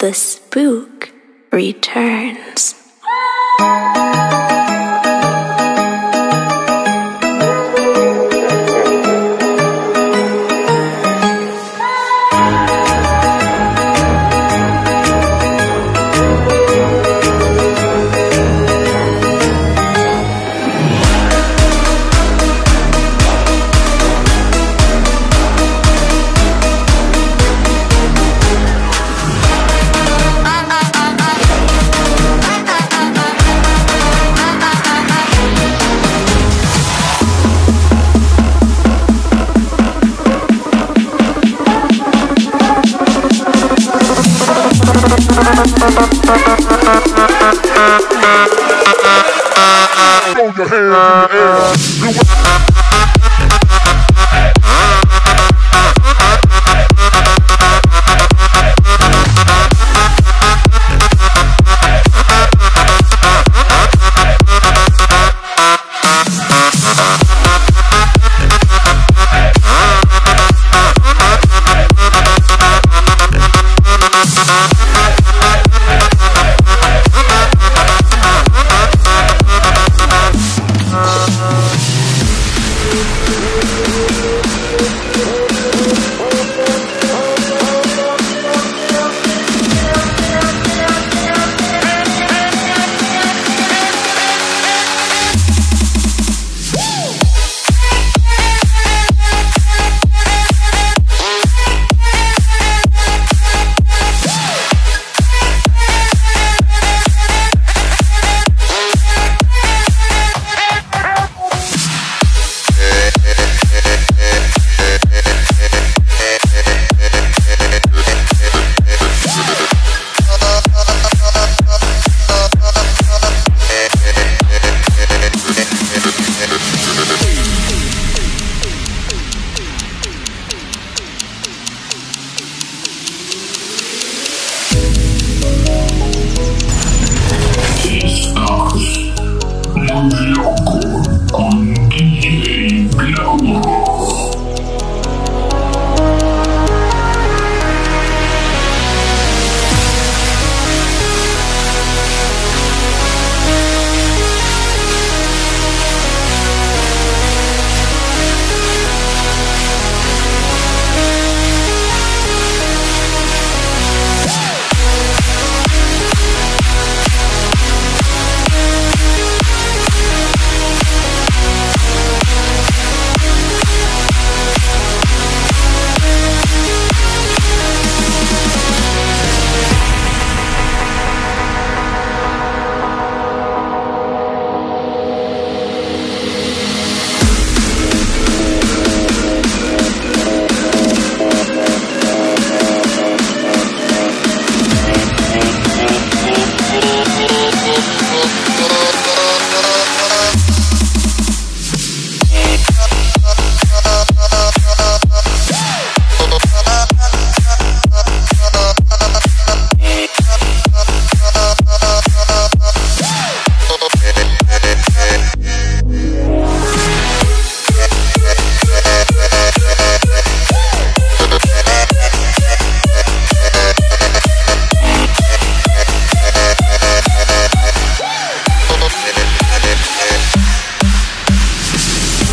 The spook returns. Throw your hands in the air.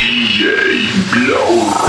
DJ Blow.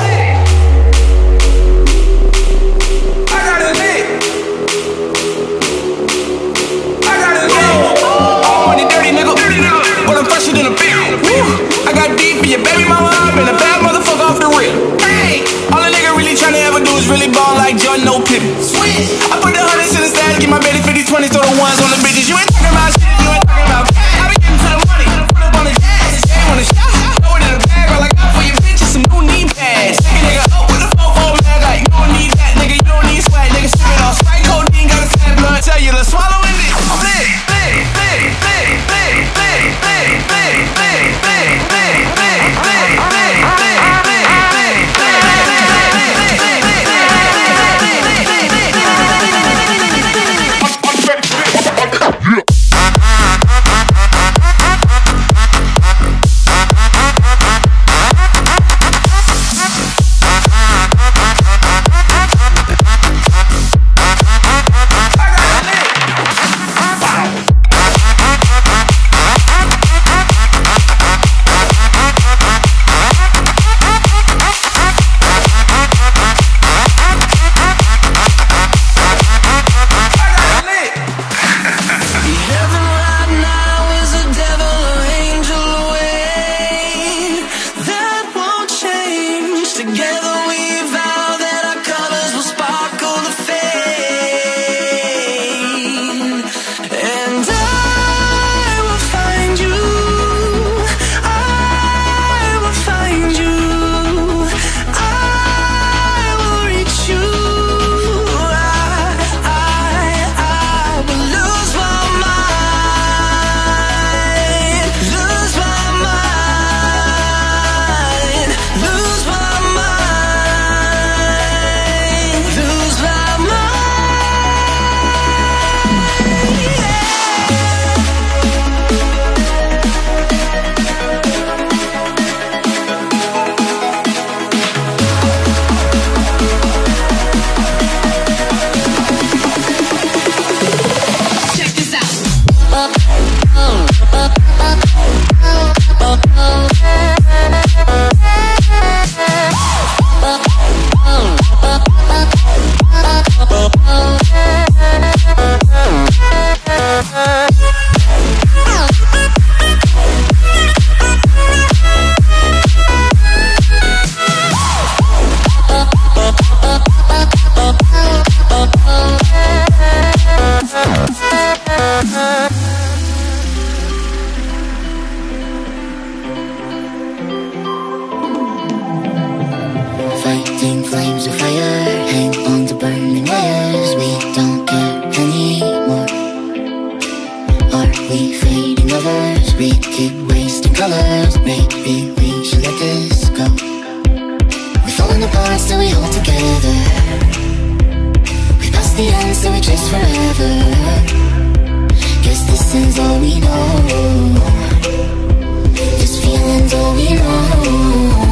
colors Maybe we should let this go We're falling apart, still we hold together. We passed the end, so we chase forever. Guess this is all we know. This feeling's all we know.